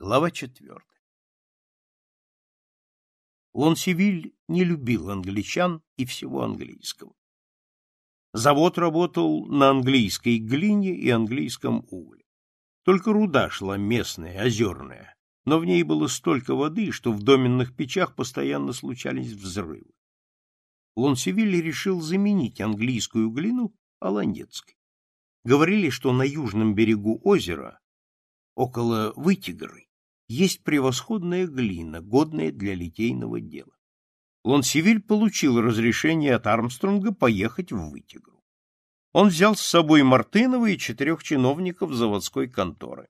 Глава четвертая. Лонсевиль не любил англичан и всего английского. Завод работал на английской глине и английском угле. Только руда шла местная, озерная, но в ней было столько воды, что в доменных печах постоянно случались взрывы. Лонсевиль решил заменить английскую глину аланецкой. Говорили, что на южном берегу озера, около Вытигры, есть превосходная глина, годная для литейного дела. Лонсивиль получил разрешение от Армстронга поехать в Вытигру. Он взял с собой Мартынова и четырех чиновников заводской конторы.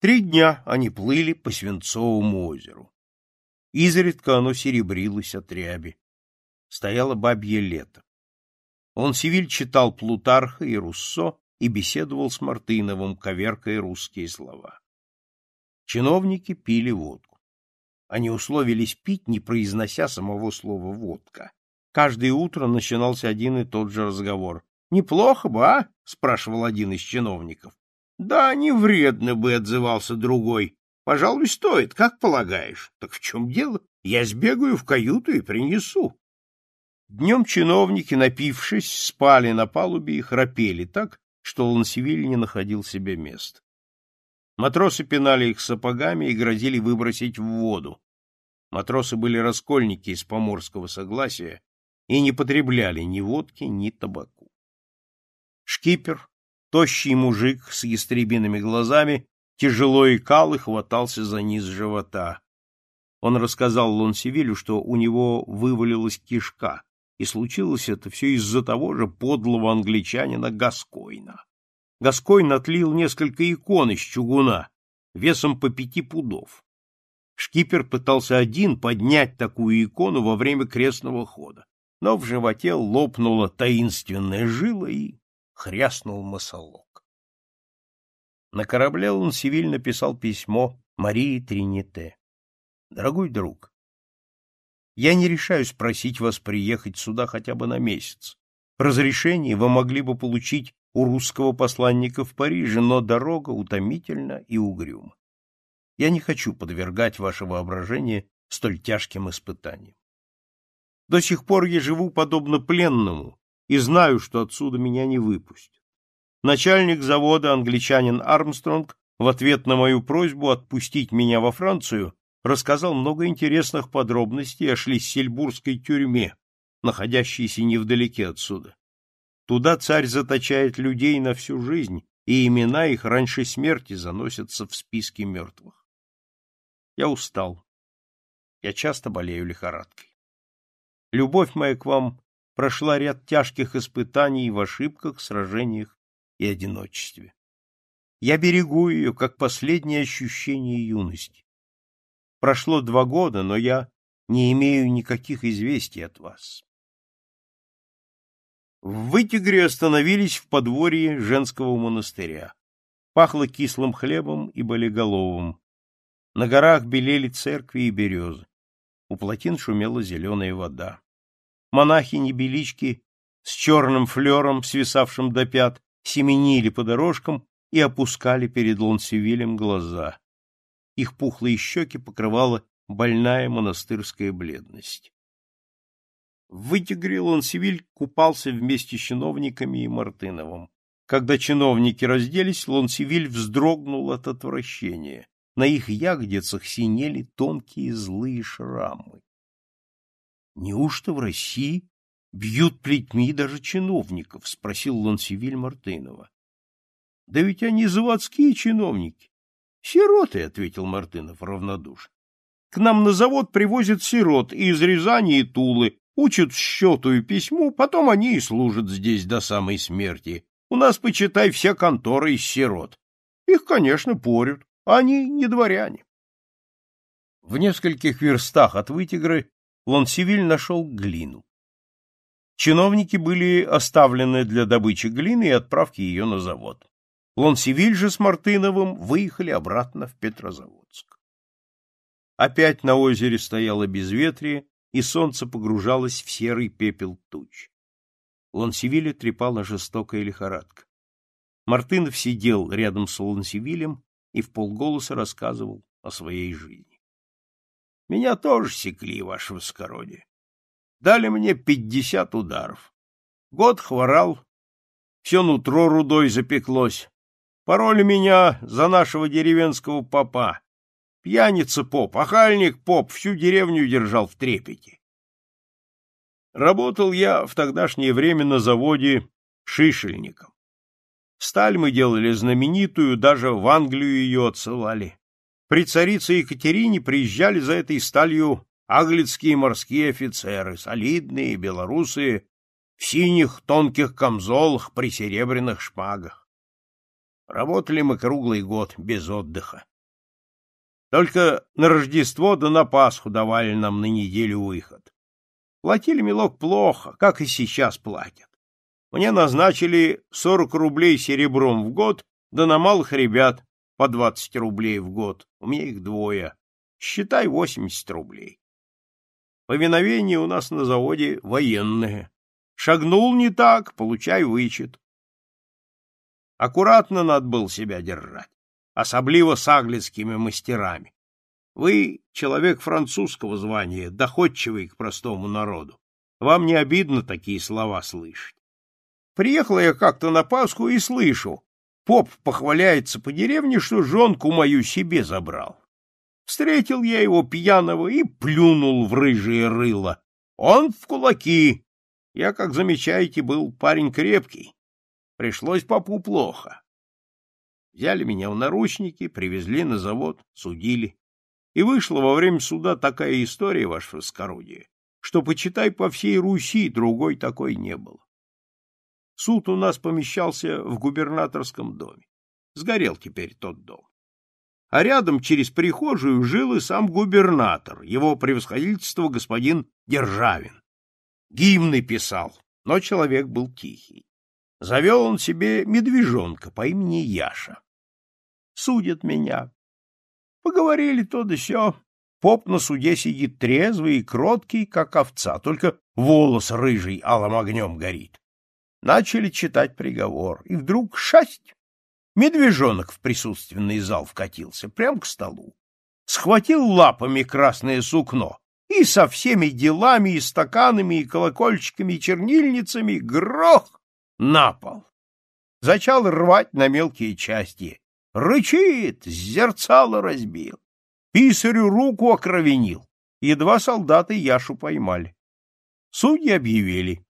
Три дня они плыли по Свинцовому озеру. Изредка оно серебрилось от ряби. Стояло бабье лето. Лонсивиль читал Плутарха и Руссо и беседовал с Мартыновым, коверкая русские слова. Чиновники пили водку. Они условились пить, не произнося самого слова «водка». Каждое утро начинался один и тот же разговор. «Неплохо бы, а?» — спрашивал один из чиновников. «Да, не вредно бы», — отзывался другой. «Пожалуй, стоит, как полагаешь. Так в чем дело? Я сбегаю в каюту и принесу». Днем чиновники, напившись, спали на палубе и храпели так, что Лансивиль не находил себе места. Матросы пинали их сапогами и грозили выбросить в воду. Матросы были раскольники из поморского согласия и не потребляли ни водки, ни табаку. Шкипер, тощий мужик с ястребиными глазами, тяжело икал и хватался за низ живота. Он рассказал Лонсевилю, что у него вывалилась кишка, и случилось это все из-за того же подлого англичанина Гаскойна. Гаскойн отлил несколько икон из чугуна, весом по пяти пудов. Шкипер пытался один поднять такую икону во время крестного хода, но в животе лопнула таинственная жила и хряснул масолок. На корабле он Лансивиль писал письмо Марии Трините. «Дорогой друг, я не решаюсь просить вас приехать сюда хотя бы на месяц. Разрешение вы могли бы получить у русского посланника в Париже, но дорога утомительна и угрюма. Я не хочу подвергать ваше воображение столь тяжким испытаниям. До сих пор я живу подобно пленному и знаю, что отсюда меня не выпустят. Начальник завода, англичанин Армстронг, в ответ на мою просьбу отпустить меня во Францию, рассказал много интересных подробностей о шлиссельбургской тюрьме, находящейся невдалеке отсюда. Туда царь заточает людей на всю жизнь, и имена их раньше смерти заносятся в списки мертвых. Я устал. Я часто болею лихорадкой. Любовь моя к вам прошла ряд тяжких испытаний в ошибках, сражениях и одиночестве. Я берегу ее, как последнее ощущение юности. Прошло два года, но я не имею никаких известий от вас. В Вытигре остановились в подворье женского монастыря. Пахло кислым хлебом и болиголовым. На горах белели церкви и березы. У плотин шумела зеленая вода. Монахи-небелички с черным флером, свисавшим до пят, семенили по дорожкам и опускали перед Лонсевилем глаза. Их пухлые щеки покрывала больная монастырская бледность. Вытигрил он Сивиль, купался вместе с чиновниками и Мартыновым. Когда чиновники разделись, Лонсивиль вздрогнул от отвращения. На их ягодицах синели тонкие злые шрамы. Неужто в России бьют плетьми даже чиновников? спросил Лонсивиль Мартынова. Да ведь они заводские чиновники. Сироты, ответил Мартынов равнодушно. К нам на завод привозят сирот и из Рязани и Тулы, учат счету и письму, потом они и служат здесь до самой смерти. У нас, почитай, вся контора из сирот. Их, конечно, порют, а они не дворяне. В нескольких верстах от Вытигры Лансивиль нашел глину. Чиновники были оставлены для добычи глины и отправки ее на завод. Лансивиль же с Мартыновым выехали обратно в Петрозаводск. Опять на озере стояло безветрие, и солнце погружалось в серый пепел туч. Лансивилля трепала жестокая лихорадка. Мартынов сидел рядом с Лансивилем и в полголоса рассказывал о своей жизни. — Меня тоже секли, ваше воскородие. Дали мне пятьдесят ударов. Год хворал, все нутро рудой запеклось. Пароль меня за нашего деревенского папа. Пьяница поп, охальник поп всю деревню держал в трепете. Работал я в тогдашнее время на заводе шишельником. Сталь мы делали знаменитую, даже в Англию ее отсылали. При царице Екатерине приезжали за этой сталью аглицкие морские офицеры, солидные, белорусы, в синих тонких камзолах при серебряных шпагах. Работали мы круглый год без отдыха. Только на Рождество да на Пасху давали нам на неделю выход. Платили мелок плохо, как и сейчас платят. Мне назначили 40 рублей серебром в год, да на малых ребят по 20 рублей в год. У меня их двое. Считай 80 рублей. Повиновение у нас на заводе военное. Шагнул не так, получай вычет. Аккуратно надо было себя держать особливо с английскими мастерами. Вы человек французского звания, доходчивый к простому народу. Вам не обидно такие слова слышать. Приехал я как-то на Пасху и слышу. Поп похваляется по деревне, что жонку мою себе забрал. Встретил я его пьяного и плюнул в рыжее рыло. Он в кулаки. Я, как замечаете, был парень крепкий. Пришлось попу плохо. Взяли меня в наручники, привезли на завод, судили. И вышла во время суда такая история, ваше воскородие, что, почитай, по всей Руси другой такой не было. Суд у нас помещался в губернаторском доме. Сгорел теперь тот дом. А рядом через прихожую жил и сам губернатор, его превосходительство господин Державин. Гимны писал, но человек был тихий. Завел он себе медвежонка по имени Яша судят меня. Поговорили то да сё. Поп на суде сидит трезвый и кроткий, как овца, только волос рыжий алым огнем горит. Начали читать приговор, и вдруг шасть! Медвежонок в присутственный зал вкатился, прям к столу. Схватил лапами красное сукно и со всеми делами, и стаканами, и колокольчиками, и чернильницами грох на пол. Зачал рвать на мелкие части рычит, зерцало разбил. Писарю руку окровенил. Едва солдаты Яшу поймали. Судьи объявили.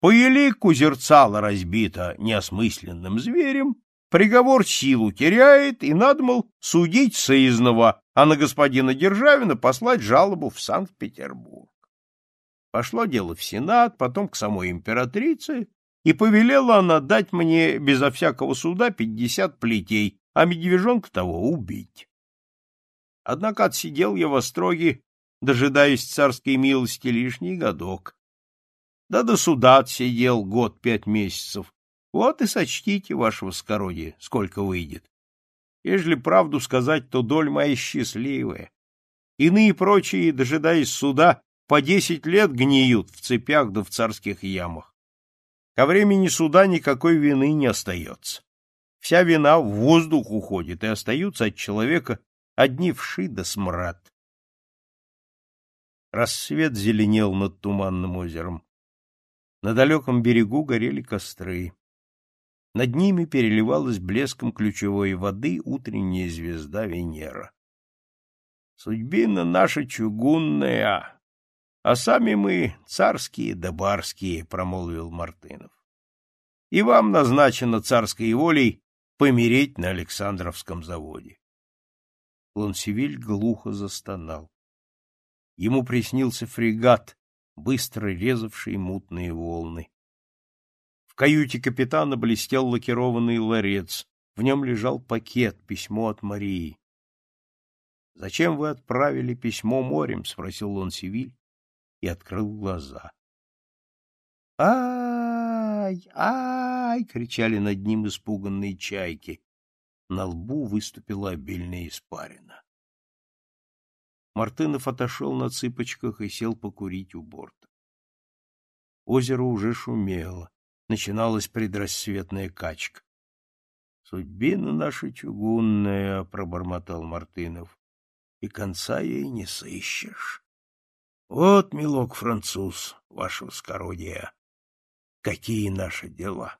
По елику зерцало разбито неосмысленным зверем, приговор силу теряет и надмал судить сызного, а на господина Державина послать жалобу в Санкт-Петербург. Пошло дело в Сенат, потом к самой императрице, и повелела она дать мне безо всякого суда пятьдесят плетей, а медвежонка того убить. Однако отсидел я во строге, дожидаясь царской милости лишний годок. Да до суда отсидел год пять месяцев. Вот и сочтите, ваше воскородие, сколько выйдет. Ежели правду сказать, то доль моя счастливая. Иные прочие, дожидаясь суда, по десять лет гниют в цепях да в царских ямах. Ко времени суда никакой вины не остается. Вся вина в воздух уходит, и остаются от человека одни вши да смрад. Рассвет зеленел над туманным озером. На далеком берегу горели костры. Над ними переливалась блеском ключевой воды утренняя звезда Венера. Судьбина наша чугунная, а сами мы царские да барские, — промолвил Мартынов. И вам назначено царской волей помереть на Александровском заводе. Лансевиль глухо застонал. Ему приснился фрегат, быстро резавший мутные волны. В каюте капитана блестел лакированный ларец, в нем лежал пакет, письмо от Марии. — Зачем вы отправили письмо морем? — спросил Лансевиль и открыл глаза. — А-а-а! «Ай! Ай!» — кричали над ним испуганные чайки. На лбу выступила обильная испарина. Мартынов отошел на цыпочках и сел покурить у борта. Озеро уже шумело, начиналась предрассветная качка. «Судьбина наша чугунная», — пробормотал Мартынов, — «и конца ей не сыщешь». Вот, милок француз, ваше воскородие, Какие наши дела.